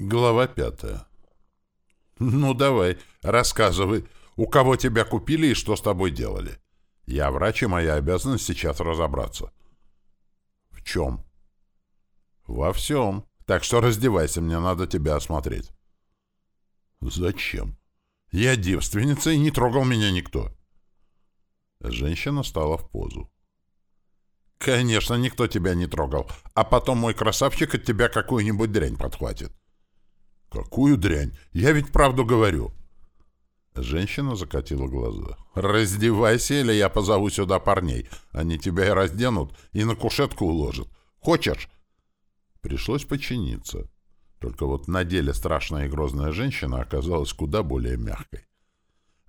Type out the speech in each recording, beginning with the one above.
Глава пятая. «Ну, давай, рассказывай, у кого тебя купили и что с тобой делали? Я врач, и моя обязанность сейчас разобраться». «В чем?» «Во всем. Так что раздевайся, мне надо тебя осмотреть». «Зачем? Я девственница, и не трогал меня никто». Женщина стала в позу. «Конечно, никто тебя не трогал. А потом мой красавчик от тебя какую-нибудь дрянь подхватит». «Какую дрянь? Я ведь правду говорю». Женщина закатила глаза. «Раздевайся, или я позову сюда парней. Они тебя и разденут, и на кушетку уложат. Хочешь?» Пришлось подчиниться. Только вот на деле страшная и грозная женщина оказалась куда более мягкой.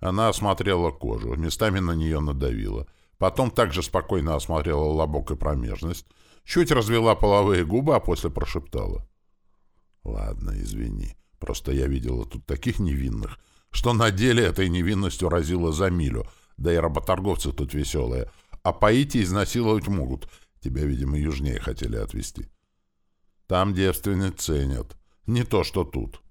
Она осмотрела кожу, местами на нее надавила. Потом также спокойно осмотрела лобок и промежность, чуть развела половые губы, а после прошептала. «Ладно, извини. Просто я видела тут таких невинных, что на деле этой невинностью разило за милю, да и работорговцы тут веселые. А поить и изнасиловать могут. Тебя, видимо, южнее хотели отвезти. Там девственниц ценят. Не то, что тут».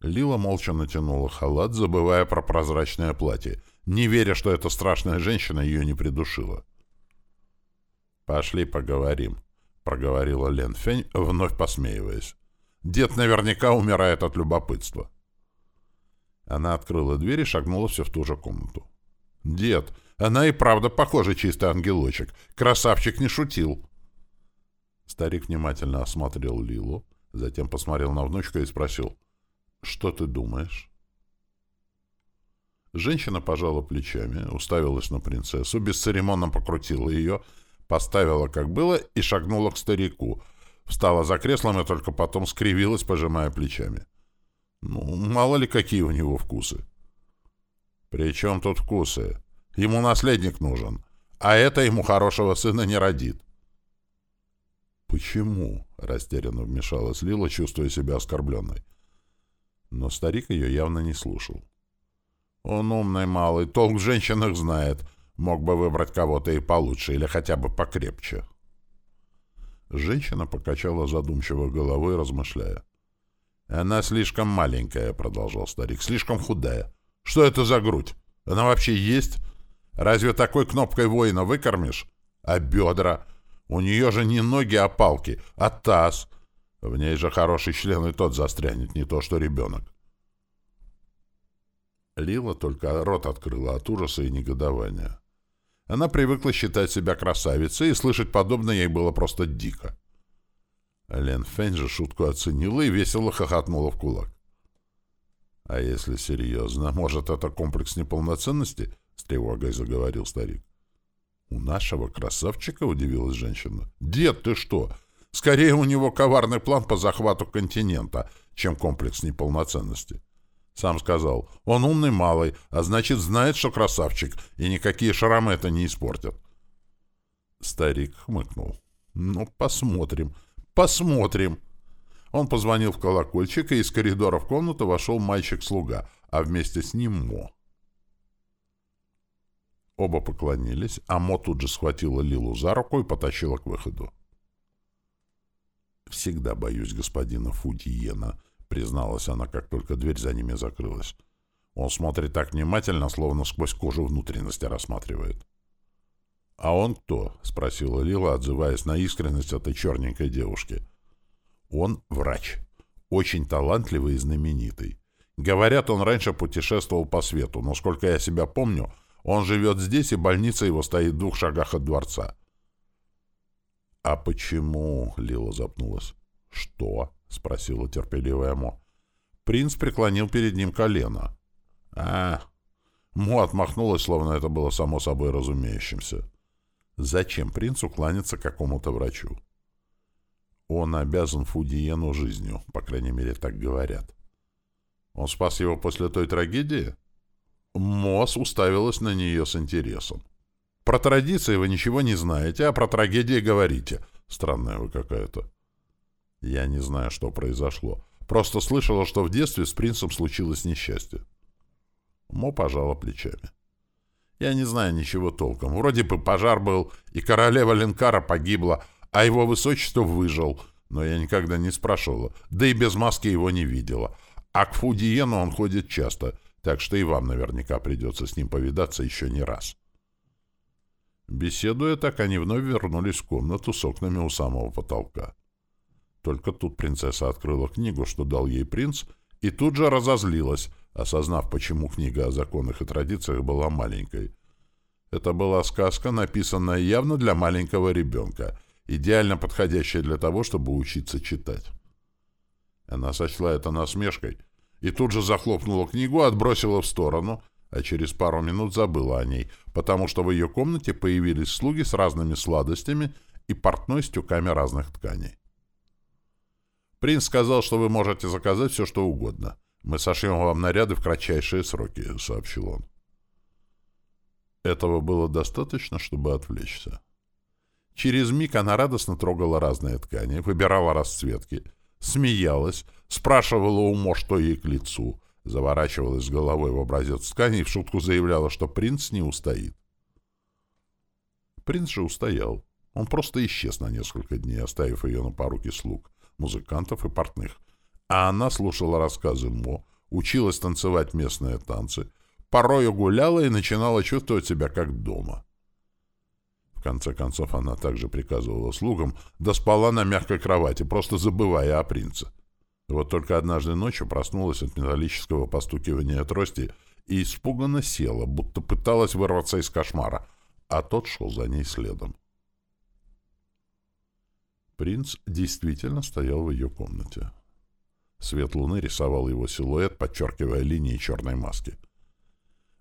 Лила молча натянула халат, забывая про прозрачное платье, не веря, что эта страшная женщина ее не придушила. «Пошли поговорим», — проговорила Лен Фень, вновь посмеиваясь. «Дед наверняка умирает от любопытства». Она открыла дверь и шагнула все в ту же комнату. «Дед, она и правда похожа чистый ангелочек. Красавчик не шутил». Старик внимательно осмотрел Лилу, затем посмотрел на внучку и спросил — «Что ты думаешь?» Женщина пожала плечами, уставилась на принцессу, бесцеремонно покрутила ее, поставила, как было, и шагнула к старику. Встала за креслом и только потом скривилась, пожимая плечами. Ну, мало ли какие у него вкусы. «При чем тут вкусы? Ему наследник нужен, а это ему хорошего сына не родит». «Почему?» — растерянно вмешалась Лила, чувствуя себя оскорбленной. Но старик ее явно не слушал. «Он умный малый, толк в женщинах знает. Мог бы выбрать кого-то и получше, или хотя бы покрепче». Женщина покачала задумчиво головой, размышляя. «Она слишком маленькая», — продолжал старик, — «слишком худая. Что это за грудь? Она вообще есть? Разве такой кнопкой воина выкормишь? А бедра? У нее же не ноги, а палки, а таз. В ней же хороший член и тот застрянет, не то что ребенок. Лила только рот открыла от ужаса и негодования. Она привыкла считать себя красавицей, и слышать подобное ей было просто дико. Лен Фэнь же шутку оценила и весело хохотнула в кулак. «А если серьезно, может, это комплекс неполноценности?» — с тревогой заговорил старик. «У нашего красавчика?» — удивилась женщина. «Дед, ты что? Скорее, у него коварный план по захвату континента, чем комплекс неполноценности. Сам сказал, он умный малый, а значит, знает, что красавчик, и никакие шрамы это не испортят. Старик хмыкнул. «Ну, посмотрим, посмотрим». Он позвонил в колокольчик, и из коридора в комнату вошел мальчик-слуга, а вместе с ним Мо. Оба поклонились, а Мо тут же схватила Лилу за руку и потащила к выходу. «Всегда боюсь господина Фудиена», — призналась она, как только дверь за ними закрылась. Он смотрит так внимательно, словно сквозь кожу внутренности рассматривает. «А он кто?» — спросила Лила, отзываясь на искренность этой черненькой девушки. «Он врач. Очень талантливый и знаменитый. Говорят, он раньше путешествовал по свету, но, сколько я себя помню, он живет здесь, и больница его стоит в двух шагах от дворца. «А почему?» — Лила запнулась. «Что?» — спросила терпеливая Мо. Принц преклонил перед ним колено. «А...» Мо отмахнулась, словно это было само собой разумеющимся. «Зачем принцу кланяться какому-то врачу?» «Он обязан Фудиену жизнью, по крайней мере, так говорят». «Он спас его после той трагедии?» Мос уставилась на нее с интересом. Про традиции вы ничего не знаете, а про трагедии говорите. Странная вы какая-то. Я не знаю, что произошло. Просто слышала, что в детстве с принцем случилось несчастье. Мо пожала плечами. Я не знаю ничего толком. Вроде бы пожар был, и королева Ленкара погибла, а его высочество выжил. Но я никогда не спрашивала, да и без маски его не видела. А к Фудиену он ходит часто, так что и вам наверняка придется с ним повидаться еще не раз. Беседуя так, они вновь вернулись в комнату с окнами у самого потолка. Только тут принцесса открыла книгу, что дал ей принц, и тут же разозлилась, осознав, почему книга о законах и традициях была маленькой. Это была сказка, написанная явно для маленького ребенка, идеально подходящая для того, чтобы учиться читать. Она сочла это насмешкой и тут же захлопнула книгу, отбросила в сторону, а через пару минут забыла о ней, потому что в ее комнате появились слуги с разными сладостями и портной с тюками разных тканей. Принц сказал, что вы можете заказать все, что угодно. Мы сошьем вам наряды в кратчайшие сроки, — сообщил он. Этого было достаточно, чтобы отвлечься. Через миг она радостно трогала разные ткани, выбирала расцветки, смеялась, спрашивала у Мо, что ей к лицу, заворачивалась головой в образец ткани и в шутку заявляла, что принц не устоит. Принц же устоял. Он просто исчез на несколько дней, оставив ее на поруки слуг, музыкантов и портных. А она слушала рассказы Мо, училась танцевать местные танцы, порою гуляла и начинала чувствовать себя как дома. В конце концов, она также приказывала слугам, да спала на мягкой кровати, просто забывая о принце. Вот только однажды ночью проснулась от металлического постукивания трости и испуганно села, будто пыталась вырваться из кошмара, а тот шел за ней следом. Принц действительно стоял в ее комнате. Свет луны рисовал его силуэт, подчеркивая линии черной маски.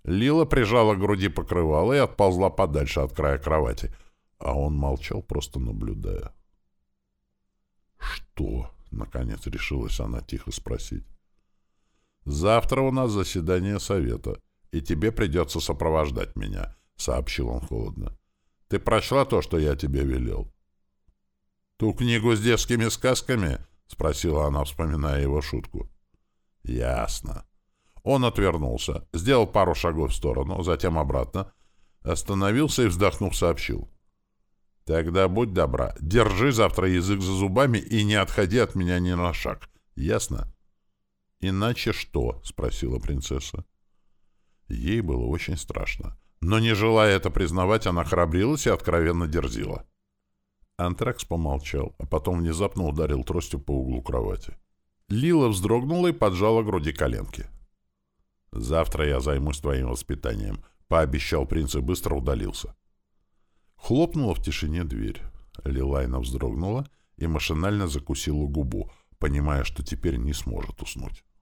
Лила прижала к груди покрывало и отползла подальше от края кровати, а он молчал, просто наблюдая. «Что?» — наконец решилась она тихо спросить. «Завтра у нас заседание совета, и тебе придется сопровождать меня», — сообщил он холодно. «Ты прочла то, что я тебе велел?» «Ту книгу с детскими сказками?» — спросила она, вспоминая его шутку. «Ясно». Он отвернулся, сделал пару шагов в сторону, затем обратно, остановился и, вздохнув, сообщил. «Тогда будь добра, держи завтра язык за зубами и не отходи от меня ни на шаг. Ясно?» «Иначе что?» — спросила принцесса. Ей было очень страшно. Но, не желая это признавать, она храбрилась и откровенно дерзила. Антракс помолчал, а потом внезапно ударил тростью по углу кровати. Лила вздрогнула и поджала груди коленки. «Завтра я займусь твоим воспитанием», — пообещал принц и быстро удалился. Хлопнула в тишине дверь. Лилайна вздрогнула и машинально закусила губу, понимая, что теперь не сможет уснуть.